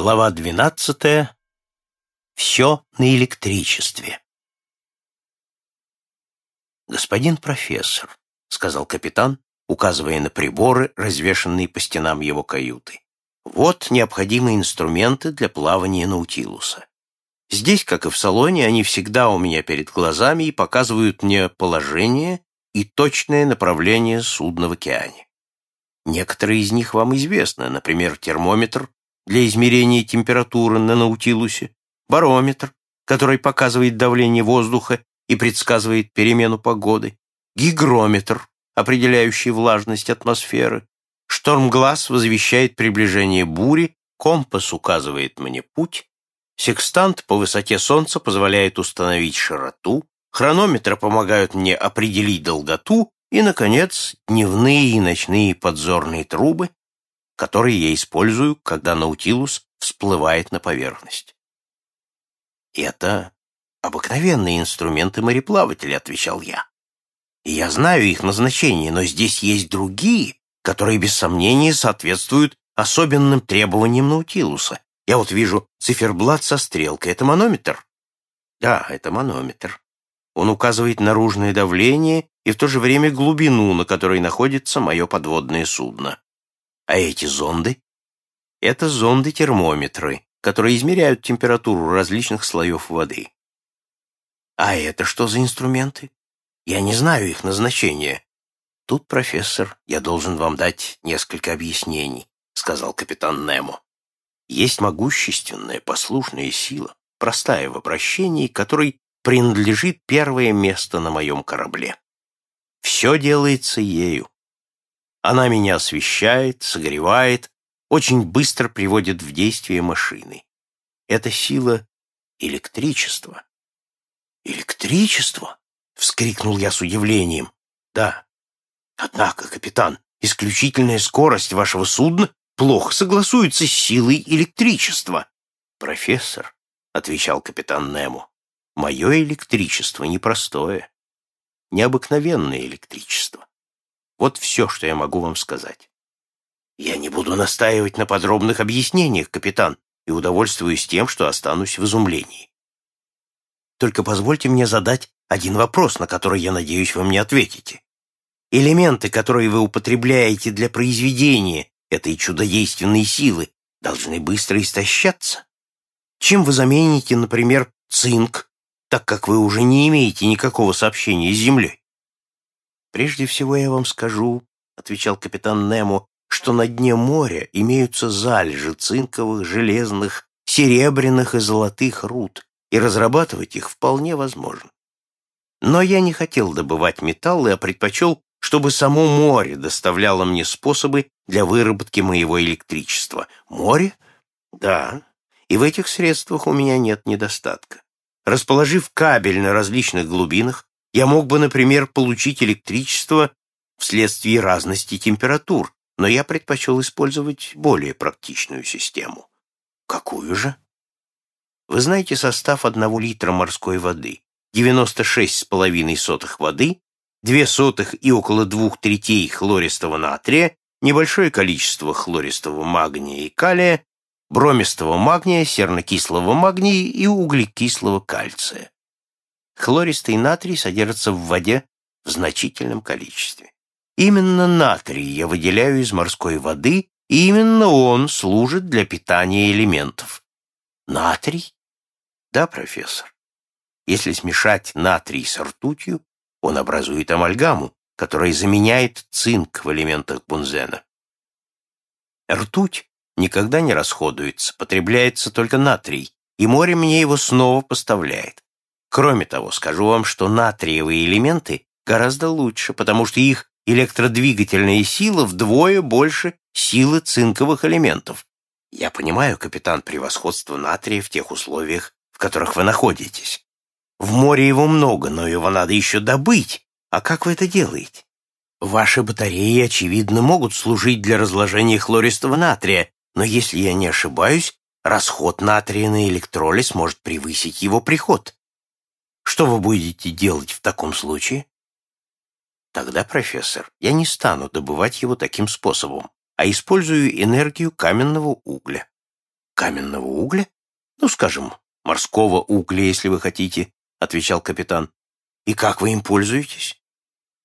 Глава двенадцатая. Все на электричестве. «Господин профессор», — сказал капитан, указывая на приборы, развешанные по стенам его каюты, «вот необходимые инструменты для плавания Наутилуса. Здесь, как и в салоне, они всегда у меня перед глазами и показывают мне положение и точное направление судна в океане. Некоторые из них вам известны, например, термометр для измерения температуры на Наутилусе, барометр, который показывает давление воздуха и предсказывает перемену погоды, гигрометр, определяющий влажность атмосферы, штормглаз возвещает приближение бури, компас указывает мне путь, секстант по высоте Солнца позволяет установить широту, хронометры помогают мне определить долготу и, наконец, дневные и ночные подзорные трубы, которые я использую, когда Наутилус всплывает на поверхность. «Это обыкновенные инструменты мореплавателя», — отвечал я. «И я знаю их назначение, но здесь есть другие, которые без сомнения соответствуют особенным требованиям Наутилуса. Я вот вижу циферблат со стрелкой. Это манометр?» «Да, это манометр. Он указывает наружное давление и в то же время глубину, на которой находится мое подводное судно. А эти зонды? Это зонды-термометры, которые измеряют температуру различных слоев воды. А это что за инструменты? Я не знаю их назначения. Тут, профессор, я должен вам дать несколько объяснений, сказал капитан Немо. Есть могущественная, послушная сила, простая в обращении, которой принадлежит первое место на моем корабле. Все делается ею. Она меня освещает, согревает, очень быстро приводит в действие машины. Это сила электричества. «Электричество?» — вскрикнул я с удивлением. «Да. Однако, капитан, исключительная скорость вашего судна плохо согласуется с силой электричества». «Профессор», — отвечал капитан Немо, — «мое электричество непростое, необыкновенное электричество. Вот все, что я могу вам сказать. Я не буду настаивать на подробных объяснениях, капитан, и удовольствуюсь тем, что останусь в изумлении. Только позвольте мне задать один вопрос, на который, я надеюсь, вы мне ответите. Элементы, которые вы употребляете для произведения этой чудодейственной силы, должны быстро истощаться. Чем вы замените, например, цинк, так как вы уже не имеете никакого сообщения с Землей? «Прежде всего я вам скажу», — отвечал капитан Немо, «что на дне моря имеются залежи цинковых, железных, серебряных и золотых руд, и разрабатывать их вполне возможно. Но я не хотел добывать металлы, а предпочел, чтобы само море доставляло мне способы для выработки моего электричества. Море? Да. И в этих средствах у меня нет недостатка. Расположив кабель на различных глубинах, я мог бы, например, получить электричество вследствие разности температур, но я предпочел использовать более практичную систему. Какую же? Вы знаете состав одного литра морской воды. 96,5 сотых воды, 2 сотых и около двух третей хлористого натрия, небольшое количество хлористого магния и калия, бромистого магния, сернокислого магния и углекислого кальция хлористый натрий содержится в воде в значительном количестве. Именно натрий я выделяю из морской воды, и именно он служит для питания элементов. Натрий? Да, профессор. Если смешать натрий с ртутью, он образует амальгаму, которая заменяет цинк в элементах бунзена. Ртуть никогда не расходуется, потребляется только натрий, и море мне его снова поставляет. Кроме того, скажу вам, что натриевые элементы гораздо лучше, потому что их электродвигательная сила вдвое больше силы цинковых элементов. Я понимаю, капитан, превосходство натрия в тех условиях, в которых вы находитесь. В море его много, но его надо еще добыть. А как вы это делаете? Ваши батареи, очевидно, могут служить для разложения хлористого натрия, но если я не ошибаюсь, расход натрия на электролиз может превысить его приход. Что вы будете делать в таком случае? Тогда, профессор, я не стану добывать его таким способом, а использую энергию каменного угля. Каменного угля? Ну, скажем, морского угля, если вы хотите, отвечал капитан. И как вы им пользуетесь?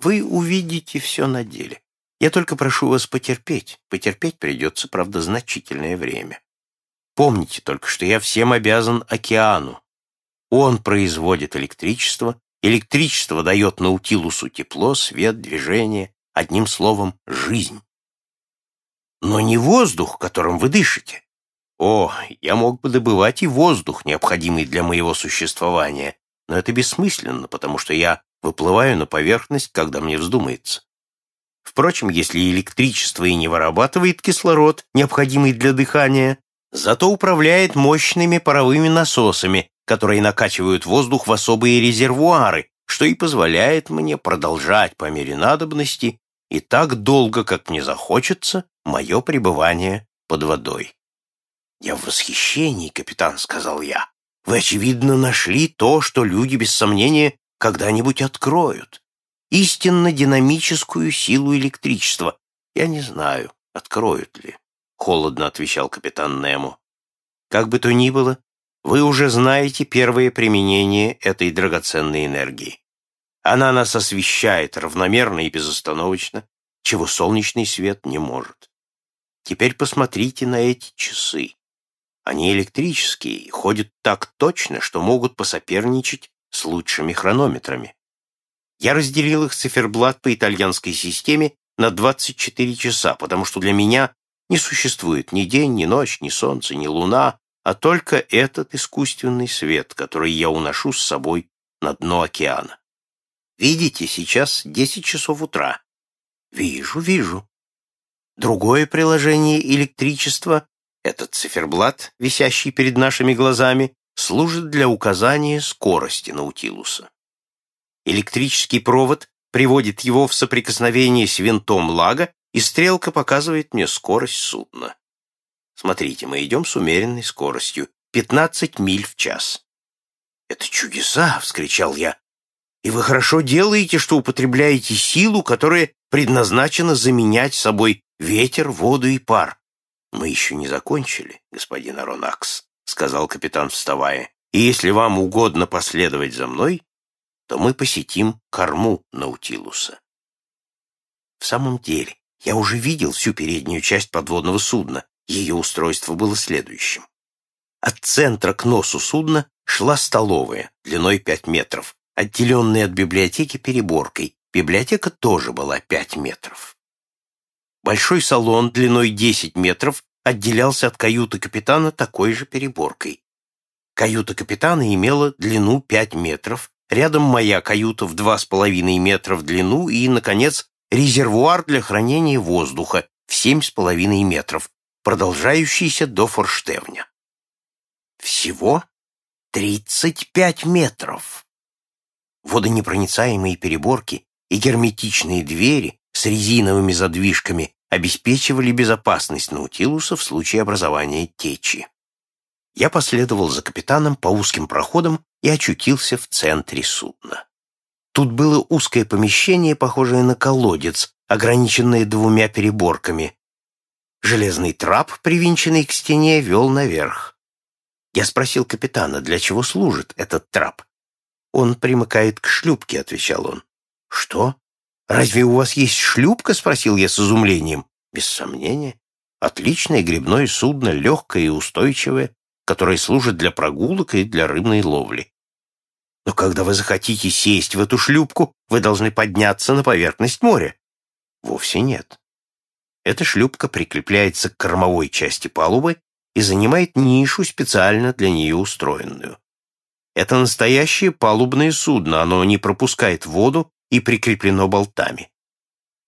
Вы увидите все на деле. Я только прошу вас потерпеть. Потерпеть придется, правда, значительное время. Помните только, что я всем обязан океану. Он производит электричество, электричество дает Наутилусу тепло, свет, движение, одним словом, жизнь. Но не воздух, которым вы дышите. О, я мог бы добывать и воздух, необходимый для моего существования, но это бессмысленно, потому что я выплываю на поверхность, когда мне вздумается. Впрочем, если электричество и не вырабатывает кислород, необходимый для дыхания, зато управляет мощными паровыми насосами, которые накачивают воздух в особые резервуары, что и позволяет мне продолжать по мере надобности и так долго, как мне захочется, мое пребывание под водой. «Я в восхищении, капитан», — сказал я. «Вы, очевидно, нашли то, что люди, без сомнения, когда-нибудь откроют. Истинно динамическую силу электричества. Я не знаю, откроют ли», — холодно отвечал капитан Немо. «Как бы то ни было, вы уже знаете первое применение этой драгоценной энергии. Она нас освещает равномерно и безостановочно, чего солнечный свет не может. Теперь посмотрите на эти часы. Они электрические и ходят так точно, что могут посоперничать с лучшими хронометрами. Я разделил их циферблат по итальянской системе на 24 часа, потому что для меня не существует ни день, ни ночь, ни солнце, ни луна, а только этот искусственный свет, который я уношу с собой на дно океана. Видите, сейчас 10 часов утра. Вижу, вижу. Другое приложение электричества этот циферблат, висящий перед нашими глазами, служит для указания скорости Наутилуса. Электрический провод приводит его в соприкосновение с винтом лага, и стрелка показывает мне скорость судна. Смотрите, мы идем с умеренной скоростью, 15 миль в час. «Это чудеса!» — вскричал я. «И вы хорошо делаете, что употребляете силу, которая предназначена заменять собой ветер, воду и пар. «Мы еще не закончили, господин Аронакс», — сказал капитан, вставая. «И если вам угодно последовать за мной, то мы посетим корму Наутилуса». В самом деле, я уже видел всю переднюю часть подводного судна. Ее устройство было следующим. От центра к носу судна шла столовая, длиной 5 метров, отделенная от библиотеки переборкой. Библиотека тоже была 5 метров. Большой салон длиной 10 метров отделялся от каюты капитана такой же переборкой. Каюта капитана имела длину 5 метров, рядом моя каюта в 2,5 метра в длину и, наконец, резервуар для хранения воздуха в 7,5 метров, продолжающийся до форштевня. Всего 35 метров. Водонепроницаемые переборки и герметичные двери с резиновыми задвижками обеспечивали безопасность Наутилуса в случае образования течи. Я последовал за капитаном по узким проходам и очутился в центре судна. Тут было узкое помещение, похожее на колодец, ограниченное двумя переборками. Железный трап, привинченный к стене, вел наверх. Я спросил капитана, для чего служит этот трап. «Он примыкает к шлюпке», — отвечал он. «Что? «Разве у вас есть шлюпка?» — спросил я с изумлением. «Без сомнения. Отличное грибное судно, легкое и устойчивое, которое служит для прогулок и для рыбной ловли. Но когда вы захотите сесть в эту шлюпку, вы должны подняться на поверхность моря. Вовсе нет. Эта шлюпка прикрепляется к кормовой части палубы и занимает нишу, специально для нее устроенную. Это настоящее палубное судно, оно не пропускает воду и прикреплено болтами.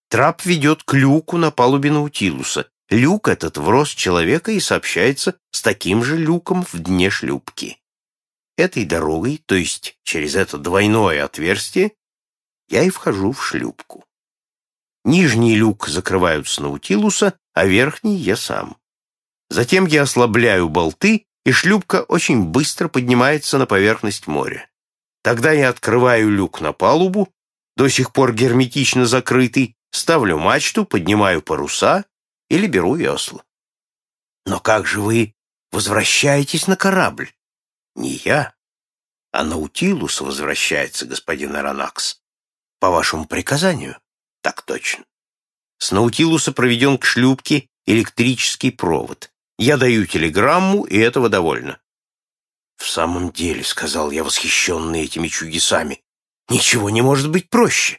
Трап ведет к люку на палубе Наутилуса. Люк этот в рост человека и сообщается с таким же люком в дне шлюпки. Этой дорогой, то есть через это двойное отверстие, я и вхожу в шлюпку. Нижний люк закрывают с Наутилуса, а верхний я сам. Затем я ослабляю болты, и шлюпка очень быстро поднимается на поверхность моря. Тогда я открываю люк на палубу до сих пор герметично закрытый, ставлю мачту, поднимаю паруса или беру весла. «Но как же вы возвращаетесь на корабль. Не я, а Наутилус возвращается, господин Аронакс. По вашему приказанию? Так точно. С Наутилуса проведен к шлюпке электрический провод. Я даю телеграмму, и этого довольно. В самом деле, — сказал я, восхищенный этими чудесами, — ничего не может быть проще.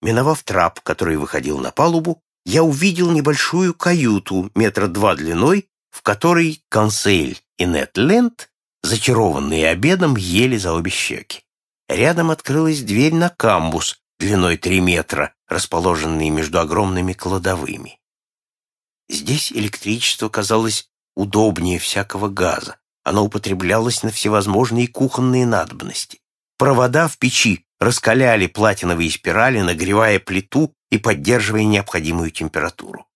Миновав трап, который выходил на палубу, я увидел небольшую каюту метра два длиной, в которой консель и Нетленд, зачарованные обедом, ели за обе щеки. Рядом открылась дверь на камбус длиной три метра, расположенный между огромными кладовыми. Здесь электричество казалось удобнее всякого газа. Оно употреблялось на всевозможные кухонные надобности. Провода в печи раскаляли платиновые спирали, нагревая плиту и поддерживая необходимую температуру.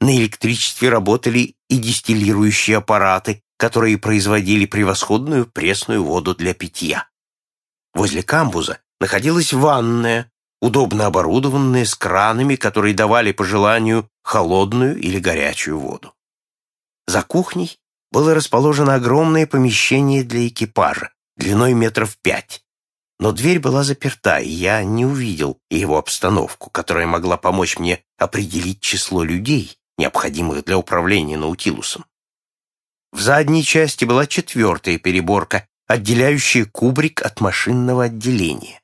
На электричестве работали и дистиллирующие аппараты, которые производили превосходную пресную воду для питья. Возле камбуза находилась ванная, удобно оборудованная с кранами, которые давали по желанию холодную или горячую воду. За кухней было расположено огромное помещение для экипажа, длиной метров пять, но дверь была заперта, и я не увидел его обстановку, которая могла помочь мне определить число людей, необходимых для управления Наутилусом. В задней части была четвертая переборка, отделяющая кубрик от машинного отделения.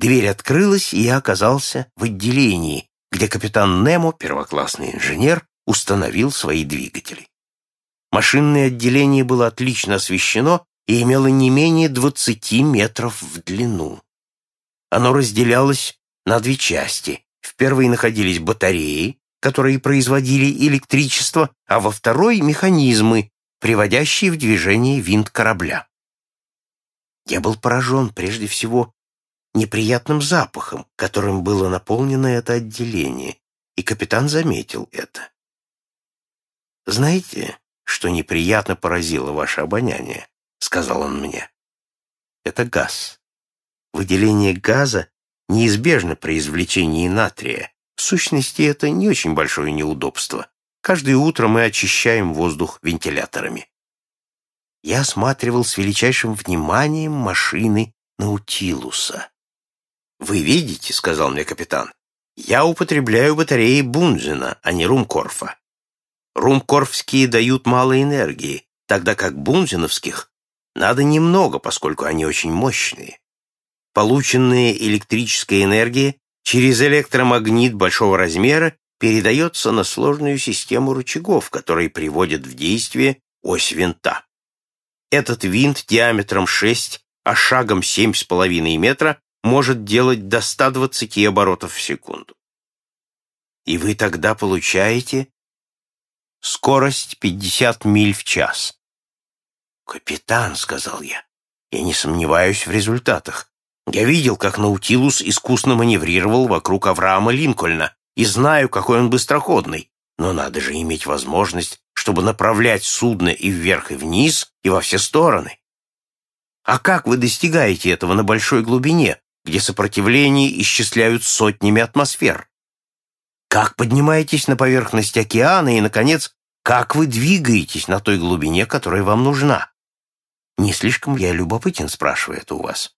Дверь открылась, и я оказался в отделении, где капитан Немо, первоклассный инженер, установил свои двигатели. Машинное отделение было отлично освещено и имело не менее 20 метров в длину. Оно разделялось на две части. В первой находились батареи, которые производили электричество, а во второй — механизмы, приводящие в движение винт корабля. Я был поражен прежде всего неприятным запахом, которым было наполнено это отделение, и капитан заметил это. «Знаете, что неприятно поразило ваше обоняние?» — сказал он мне. «Это газ. Выделение газа неизбежно при извлечении натрия. В сущности, это не очень большое неудобство. Каждое утро мы очищаем воздух вентиляторами. Я осматривал с величайшим вниманием машины Наутилуса. «Вы видите», — сказал мне капитан, — «я употребляю батареи Бунзена, а не Румкорфа. Румкорфские дают мало энергии, тогда как бунзеновских надо немного, поскольку они очень мощные. Полученная электрическая энергия через электромагнит большого размера передается на сложную систему рычагов, которые приводят в действие ось винта. Этот винт диаметром 6, а шагом 7,5 метра может делать до 120 оборотов в секунду. И вы тогда получаете скорость 50 миль в час. «Капитан», — сказал я, — «я не сомневаюсь в результатах. Я видел, как Наутилус искусно маневрировал вокруг Авраама Линкольна и знаю, какой он быстроходный. Но надо же иметь возможность, чтобы направлять судно и вверх, и вниз, и во все стороны. А как вы достигаете этого на большой глубине, где сопротивление исчисляют сотнями атмосфер? Как поднимаетесь на поверхность океана и, наконец, как вы двигаетесь на той глубине, которая вам нужна? Не слишком я любопытен, спрашивает у вас.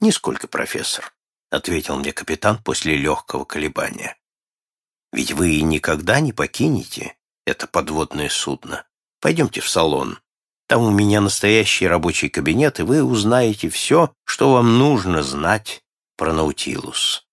Нисколько, профессор, ответил мне капитан после легкого колебания. Ведь вы никогда не покинете это подводное судно. Пойдемте в салон. Там у меня настоящий рабочий кабинет, и вы узнаете все, что вам нужно знать про Наутилус.